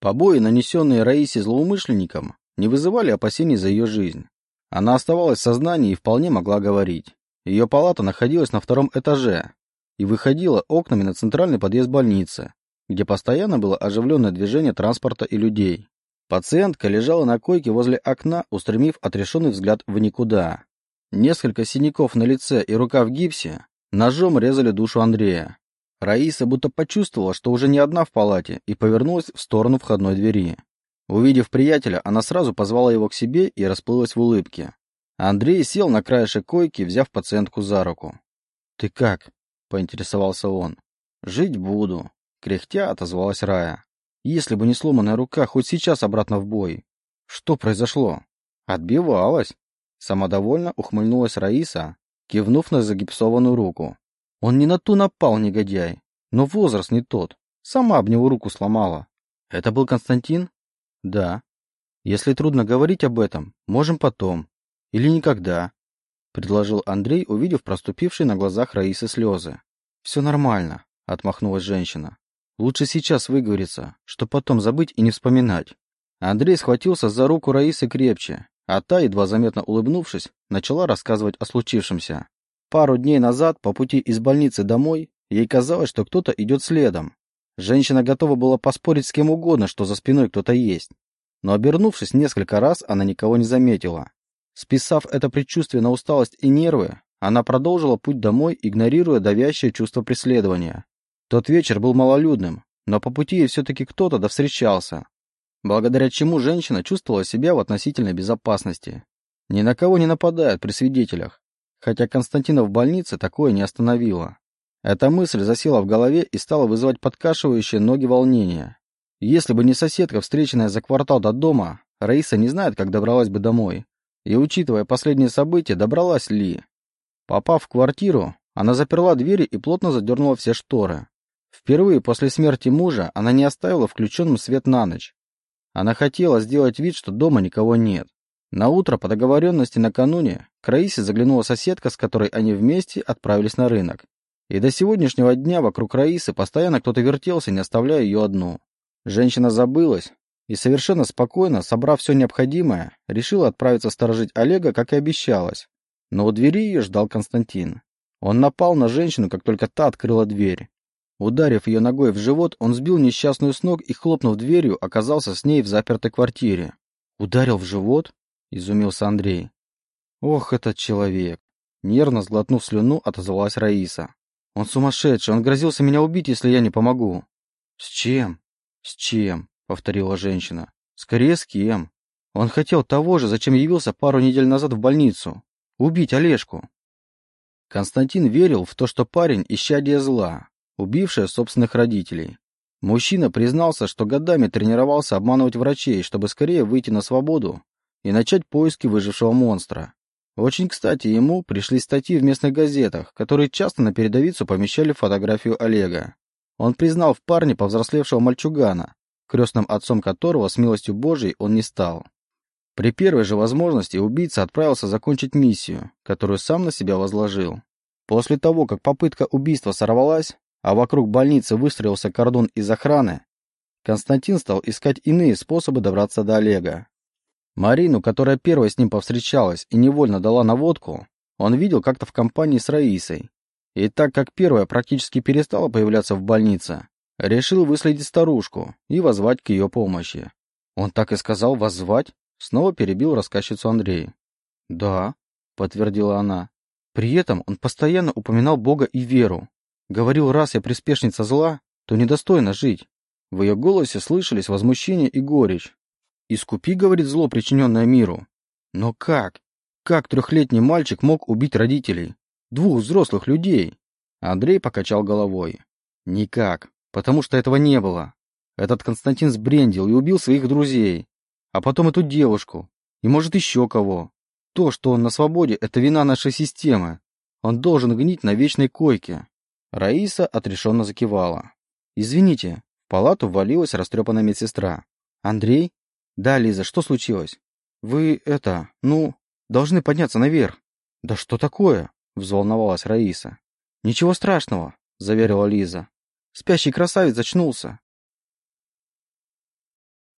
Побои, нанесенные Раисе злоумышленникам, не вызывали опасений за ее жизнь. Она оставалась в сознании и вполне могла говорить. Ее палата находилась на втором этаже и выходила окнами на центральный подъезд больницы, где постоянно было оживленное движение транспорта и людей. Пациентка лежала на койке возле окна, устремив отрешенный взгляд в никуда. Несколько синяков на лице и рука в гипсе ножом резали душу Андрея. Раиса будто почувствовала, что уже не одна в палате, и повернулась в сторону входной двери. Увидев приятеля, она сразу позвала его к себе и расплылась в улыбке. Андрей сел на краешек койки, взяв пациентку за руку. «Ты как?» — поинтересовался он. «Жить буду», — кряхтя отозвалась Рая. «Если бы не сломанная рука, хоть сейчас обратно в бой». «Что произошло?» «Отбивалась», — самодовольно ухмыльнулась Раиса, кивнув на загипсованную руку. «Он не на ту напал, негодяй, но возраст не тот. Сама об него руку сломала». «Это был Константин?» «Да». «Если трудно говорить об этом, можем потом. Или никогда», — предложил Андрей, увидев проступившие на глазах Раисы слезы. «Все нормально», — отмахнулась женщина. «Лучше сейчас выговориться, что потом забыть и не вспоминать». Андрей схватился за руку Раисы крепче, а та, едва заметно улыбнувшись, начала рассказывать о случившемся. Пару дней назад, по пути из больницы домой, ей казалось, что кто-то идет следом. Женщина готова была поспорить с кем угодно, что за спиной кто-то есть. Но обернувшись несколько раз, она никого не заметила. Списав это предчувствие на усталость и нервы, она продолжила путь домой, игнорируя давящее чувство преследования. Тот вечер был малолюдным, но по пути ей все-таки кто-то довстречался, благодаря чему женщина чувствовала себя в относительной безопасности. Ни на кого не нападают при свидетелях, хотя Константина в больнице такое не остановило. Эта мысль засела в голове и стала вызывать подкашивающие ноги волнения. Если бы не соседка, встреченная за квартал до дома, Раиса не знает, как добралась бы домой. И, учитывая последние события, добралась ли? Попав в квартиру, она заперла двери и плотно задернула все шторы. Впервые после смерти мужа она не оставила включенным свет на ночь. Она хотела сделать вид, что дома никого нет. На утро по договоренности накануне к Раисе заглянула соседка, с которой они вместе отправились на рынок. И до сегодняшнего дня вокруг Раисы постоянно кто-то вертелся, не оставляя ее одну. Женщина забылась, и совершенно спокойно, собрав все необходимое, решила отправиться сторожить Олега, как и обещалось. Но у двери ее ждал Константин. Он напал на женщину, как только та открыла дверь. Ударив ее ногой в живот, он сбил несчастную с ног и, хлопнув дверью, оказался с ней в запертой квартире. «Ударил в живот?» — изумился Андрей. «Ох, этот человек!» Нервно сглотнув слюну, отозвалась Раиса. «Он сумасшедший, он грозился меня убить, если я не помогу». «С чем?» «С чем?» повторила женщина. Скорее с кем? Он хотел того же, зачем явился пару недель назад в больницу. Убить Олежку. Константин верил в то, что парень – исчадие зла, убившее собственных родителей. Мужчина признался, что годами тренировался обманывать врачей, чтобы скорее выйти на свободу и начать поиски выжившего монстра. Очень кстати, ему пришли статьи в местных газетах, которые часто на передовицу помещали фотографию Олега. Он признал в парне повзрослевшего мальчугана, крестным отцом которого с милостью Божией он не стал. При первой же возможности убийца отправился закончить миссию, которую сам на себя возложил. После того, как попытка убийства сорвалась, а вокруг больницы выстроился кордон из охраны, Константин стал искать иные способы добраться до Олега. Марину, которая первой с ним повстречалась и невольно дала наводку, он видел как-то в компании с Раисой. И так как первая практически перестала появляться в больнице, Решил выследить старушку и возвать к ее помощи. Он так и сказал «воззвать»? Снова перебил рассказчицу Андрей. «Да», — подтвердила она. При этом он постоянно упоминал Бога и веру. Говорил, раз я приспешница зла, то недостойно жить. В ее голосе слышались возмущение и горечь. «Искупи, — говорит, — зло, причиненное миру». Но как? Как трехлетний мальчик мог убить родителей? Двух взрослых людей? Андрей покачал головой. Никак. Потому что этого не было. Этот Константин сбрендил и убил своих друзей. А потом эту девушку. И может еще кого. То, что он на свободе, это вина нашей системы. Он должен гнить на вечной койке. Раиса отрешенно закивала. «Извините». В палату ввалилась растрепанная медсестра. «Андрей?» «Да, Лиза, что случилось?» «Вы, это, ну, должны подняться наверх». «Да что такое?» — взволновалась Раиса. «Ничего страшного», — заверила Лиза. Спящий красавец очнулся.